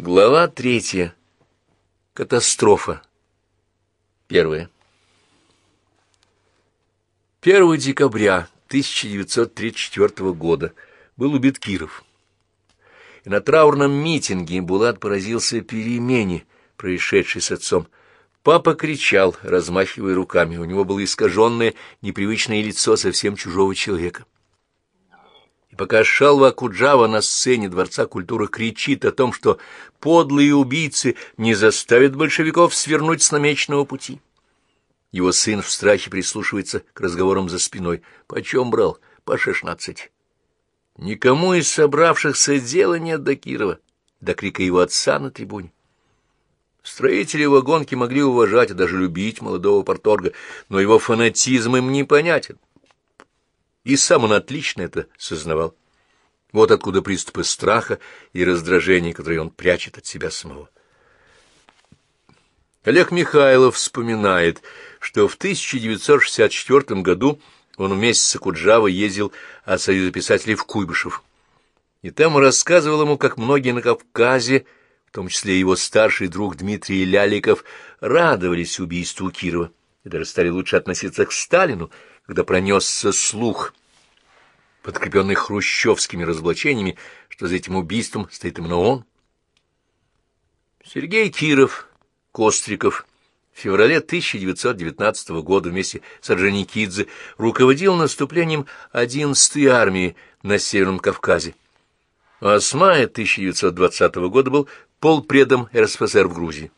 Глава третья. Катастрофа. Первая. 1 декабря 1934 года был убит Киров. И на траурном митинге Булат поразился перемене, происшедшей с отцом. Папа кричал, размахивая руками. У него было искаженное, непривычное лицо совсем чужого человека пока Шалва Куджава на сцене Дворца культуры кричит о том, что подлые убийцы не заставят большевиков свернуть с намеченного пути. Его сын в страхе прислушивается к разговорам за спиной. Почем брал? По шестнадцать. Никому из собравшихся дела нет до Кирова, до крика его отца на трибуне. Строители вагонки могли уважать и даже любить молодого порторга, но его фанатизм им непонятен и сам он отлично это сознавал. Вот откуда приступы страха и раздражения, которые он прячет от себя самого. Олег Михайлов вспоминает, что в 1964 году он вместе с Акуджавой ездил от Союза писателей в Куйбышев. И там рассказывал ему, как многие на Кавказе, в том числе его старший друг Дмитрий Ляликов, радовались убийству Кирова и даже стали лучше относиться к Сталину, когда пронесся слух подкрепленный хрущевскими разоблачениями, что за этим убийством стоит именно он. Сергей Киров, Костриков, в феврале 1919 года вместе с Орджоникидзе руководил наступлением 11-й армии на Северном Кавказе, а с мая 1920 года был полпредом РСФСР в Грузии.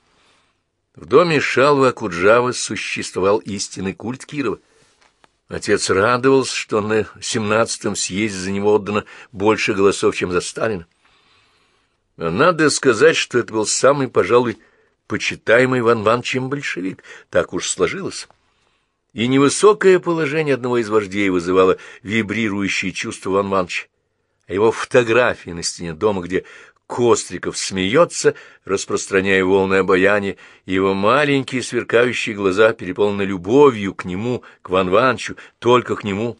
В доме Шалва Куджавы существовал истинный культ Кирова — Отец радовался, что на семнадцатом съезде за него отдано больше голосов, чем за Сталина. надо сказать, что это был самый, пожалуй, почитаемый Иван Ивановичем большевик. Так уж сложилось. И невысокое положение одного из вождей вызывало вибрирующие чувства Ивана Ивановича. А его фотографии на стене дома, где Костриков смеется, распространяя волны обаяния, и его маленькие сверкающие глаза переполнены любовью к нему, к Ван Ванчу, только к нему.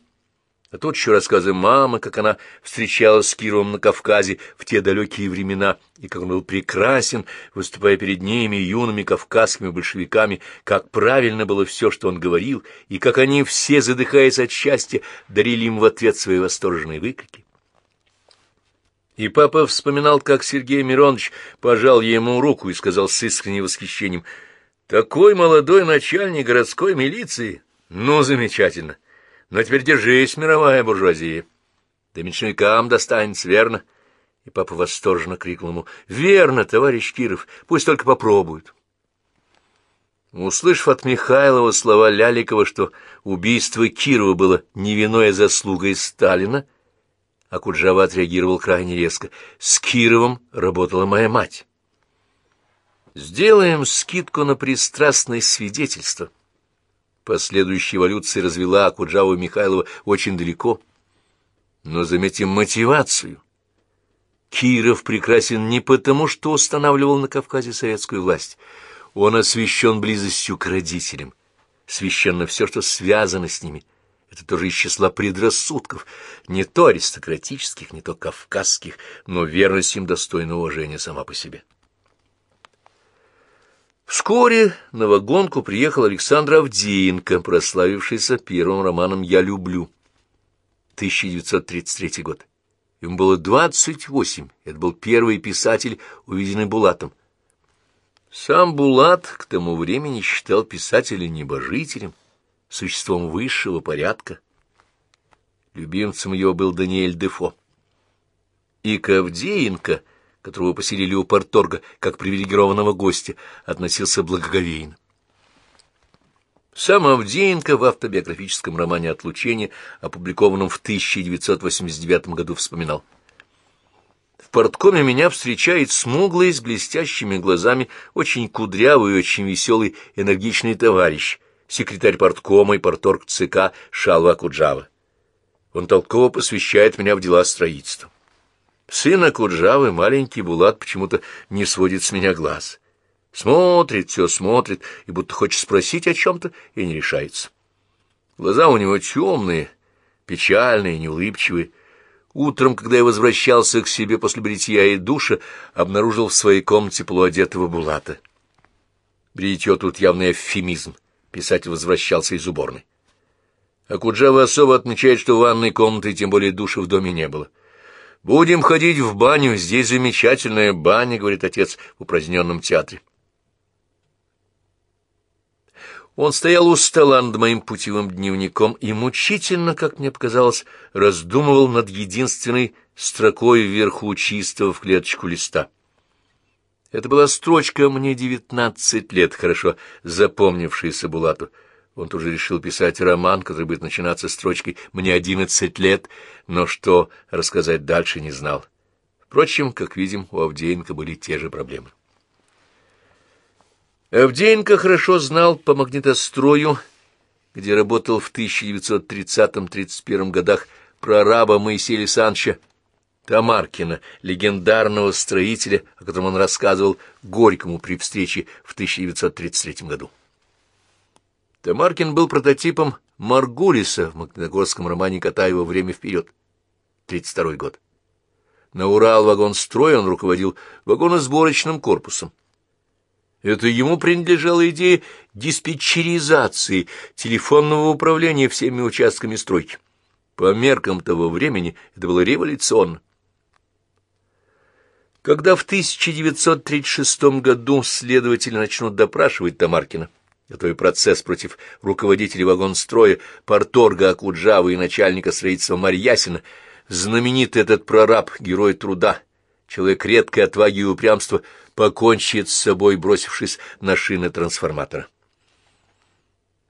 А тут еще рассказы мамы, как она встречалась с Кировым на Кавказе в те далекие времена, и как он был прекрасен, выступая перед ними, юными кавказскими большевиками, как правильно было все, что он говорил, и как они все, задыхаясь от счастья, дарили им в ответ свои восторженные выкрики. И папа вспоминал, как Сергей Миронович пожал ему руку и сказал с искренним восхищением, «Такой молодой начальник городской милиции! Ну, замечательно! Но теперь держись, мировая буржуазия! Да меньшевикам достанется, верно?» И папа восторженно крикнул ему, «Верно, товарищ Киров, пусть только попробуют!» Услышав от Михайлова слова Ляликова, что убийство Кирова было невиной заслугой Сталина, — а Куджава отреагировал крайне резко. «С Кировым работала моя мать». Сделаем скидку на пристрастное свидетельство. Последующая эволюция развела Акуджаву и Михайлова очень далеко. Но заметим мотивацию. Киров прекрасен не потому, что устанавливал на Кавказе советскую власть. Он освящен близостью к родителям. Священно все, что связано с ними — это тоже из числа предрассудков, не то аристократических, не то кавказских, но верность им достойна уважения сама по себе. Вскоре на вагонку приехал Александр Авдеенко, прославившийся первым романом «Я люблю» 1933 год. Ему было 28, это был первый писатель, увиденный Булатом. Сам Булат к тому времени считал писателя небожителем, существом высшего порядка. Любимцем его был Даниэль Дефо. И Кавдеенко, которого поселили у порторга как привилегированного гостя, относился благоговейно. Сам Авдеенко в автобиографическом романе «Отлучение», опубликованном в 1989 году, вспоминал. В порткоме меня встречает смуглый, с блестящими глазами, очень кудрявый и очень веселый, энергичный товарищ — секретарь порткома и порторг ЦК Шалва Куджава. Он толково посвящает меня в дела строительства. Сына Куджавы, маленький Булат, почему-то не сводит с меня глаз. Смотрит, все смотрит, и будто хочет спросить о чем-то, и не решается. Глаза у него темные, печальные, неулыбчивые. Утром, когда я возвращался к себе после бритья и душа, обнаружил в своей комнате полуодетого Булата. Бритье тут явный эвфемизм. Писатель возвращался из уборной. А Куджава особо отмечает, что ванной комнаты, тем более душа в доме не было. «Будем ходить в баню, здесь замечательная баня», — говорит отец в упраздненном театре. Он стоял у стола над моим путевым дневником и мучительно, как мне показалось, раздумывал над единственной строкой вверху чистого в клеточку листа. Это была строчка «Мне девятнадцать лет», хорошо запомнившаяся Булату. Он тоже решил писать роман, который будет начинаться строчкой «Мне одиннадцать лет», но что рассказать дальше не знал. Впрочем, как видим, у Авдеенко были те же проблемы. Авдеенко хорошо знал по магнитострою, где работал в 1930-31 годах прораба Моисея Александровича Тамаркина, легендарного строителя, о котором он рассказывал Горькому при встрече в 1933 году. Тамаркин был прототипом Маргулиса в магнитогорском романе Катаева «Время вперед», 1932 год. На Урал вагон строя он руководил вагоносборочным корпусом. Это ему принадлежала идея диспетчеризации, телефонного управления всеми участками стройки. По меркам того времени это было революционно. Когда в 1936 году следователи начнут допрашивать Тамаркина, готовя процесс против руководителей вагонстроя, порторга Акуджавы и начальника строительства Марьясина, знаменитый этот прораб, герой труда, человек редкой отваги и упрямства, покончит с собой, бросившись на шины трансформатора.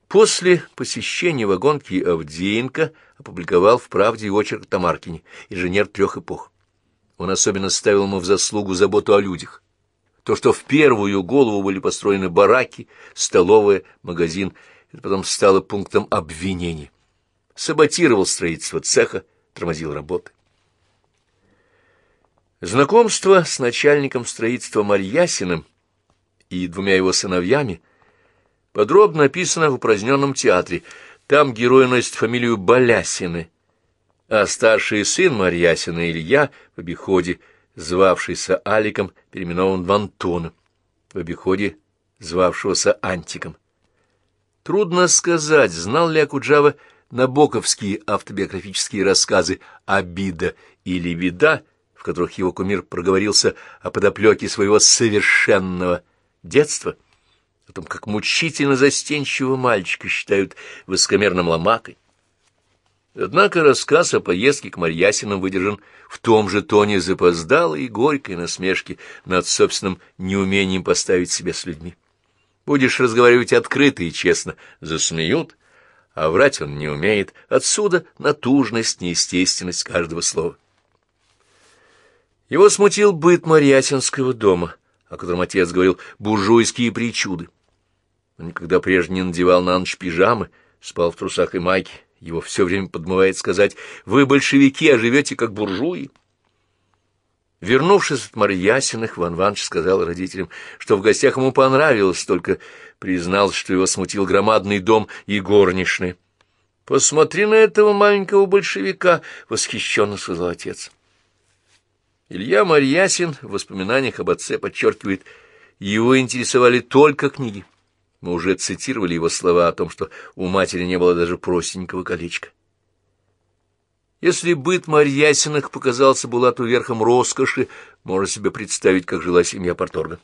После посещения вагонки Авдеенко опубликовал в «Правде» очерк Тамаркине, инженер трех эпох. Он особенно ставил ему в заслугу заботу о людях. То, что в первую голову были построены бараки, столовая, магазин, это потом стало пунктом обвинений. Саботировал строительство цеха, тормозил работы. Знакомство с начальником строительства Марьясиным и двумя его сыновьями подробно описано в упраздненном театре. Там герой носит фамилию Балясины, а старший сын Марьясина Илья в обиходе, звавшийся Аликом, переименован в Антона, в обиходе звавшегося Антиком. Трудно сказать, знал ли Акуджава набоковские автобиографические рассказы «Обида» или «Вида», в которых его кумир проговорился о подоплеке своего совершенного детства, о том, как мучительно застенчивого мальчика считают высокомерным ломакой. Однако рассказ о поездке к Марьясинам выдержан в том же тоне запоздалой и горькой насмешки над собственным неумением поставить себя с людьми. Будешь разговаривать открыто и честно, засмеют, а врать он не умеет. Отсюда натужность, неестественность каждого слова. Его смутил быт Марьясинского дома, о котором отец говорил буржуйские причуды. Он никогда прежде не надевал на ночь пижамы, спал в трусах и майке. Его все время подмывает сказать «Вы большевики, а живете как буржуи». Вернувшись от Марьясиных, Ван Ванч сказал родителям, что в гостях ему понравилось, только признался, что его смутил громадный дом и горничные. «Посмотри на этого маленького большевика!» — восхищенно сказал отец. Илья Марьясин в воспоминаниях об отце подчеркивает, его интересовали только книги. Мы уже цитировали его слова о том, что у матери не было даже простенького колечка. Если быт Марьясиных показался Булату верхом роскоши, можно себе представить, как жила семья Порторга.